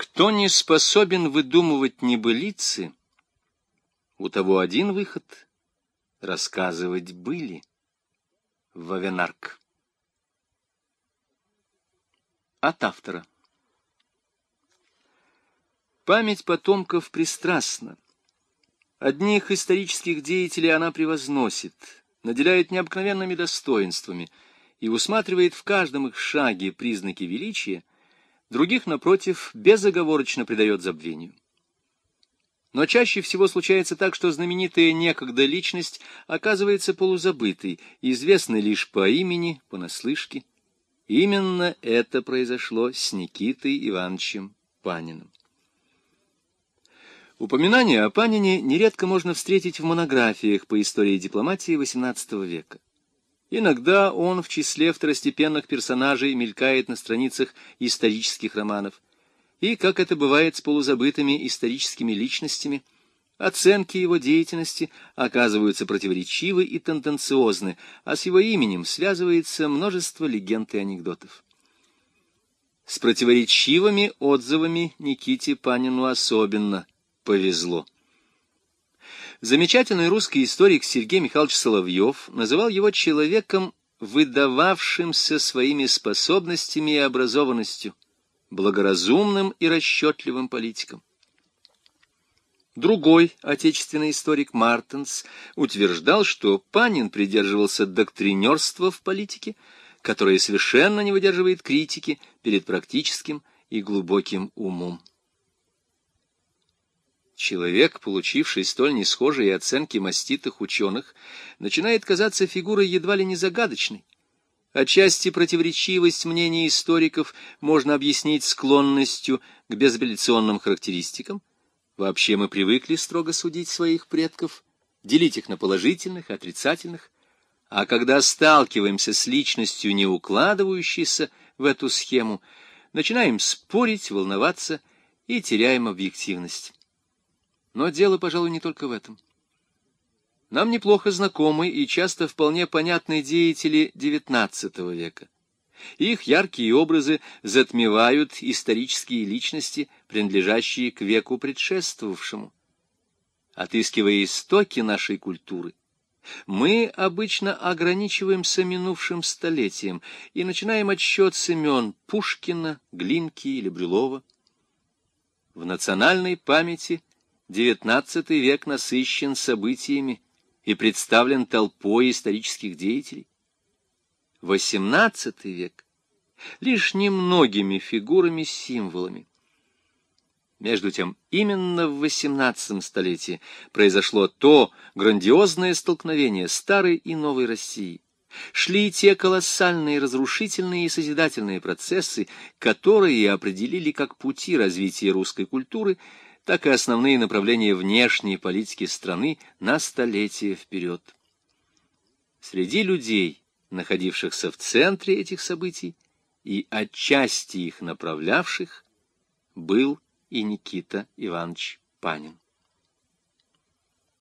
Кто не способен выдумывать небылицы, у того один выход — рассказывать были. Вавенарк. От автора. Память потомков пристрастна. Одних исторических деятелей она превозносит, наделяет необыкновенными достоинствами и усматривает в каждом их шаге признаки величия, других, напротив, безоговорочно предает забвению. Но чаще всего случается так, что знаменитая некогда личность оказывается полузабытой, известной лишь по имени, понаслышке. Именно это произошло с Никитой Ивановичем Паниным. Упоминание о Панине нередко можно встретить в монографиях по истории дипломатии XVIII века. Иногда он в числе второстепенных персонажей мелькает на страницах исторических романов. И, как это бывает с полузабытыми историческими личностями, оценки его деятельности оказываются противоречивы и тенденциозны, а с его именем связывается множество легенд и анекдотов. С противоречивыми отзывами Никите Панину особенно повезло. Замечательный русский историк Сергей Михайлович Соловьев называл его человеком, выдававшимся своими способностями и образованностью, благоразумным и расчетливым политиком. Другой отечественный историк Мартенс утверждал, что Панин придерживался доктринерства в политике, которое совершенно не выдерживает критики перед практическим и глубоким умом. Человек, получивший столь несхожие оценки маститых ученых, начинает казаться фигурой едва ли не загадочной. Отчасти противоречивость мнений историков можно объяснить склонностью к безапелляционным характеристикам. Вообще мы привыкли строго судить своих предков, делить их на положительных и отрицательных, а когда сталкиваемся с личностью, не укладывающейся в эту схему, начинаем спорить, волноваться и теряем объективность. Но дело, пожалуй, не только в этом. Нам неплохо знакомы и часто вполне понятны деятели XIX века. Их яркие образы затмевают исторические личности, принадлежащие к веку предшествовавшему. Отыскивая истоки нашей культуры, мы обычно ограничиваемся минувшим столетием и начинаем отсчет с имен Пушкина, Глинки или Брюлова. В национальной памяти – XIX век насыщен событиями и представлен толпой исторических деятелей. XVIII век лишь немногими фигурами-символами. Между тем, именно в XVIII столетии произошло то грандиозное столкновение старой и новой России. Шли те колоссальные разрушительные и созидательные процессы, которые определили как пути развития русской культуры – так и основные направления внешней политики страны на столетия вперед. Среди людей, находившихся в центре этих событий и отчасти их направлявших, был и Никита Иванович Панин.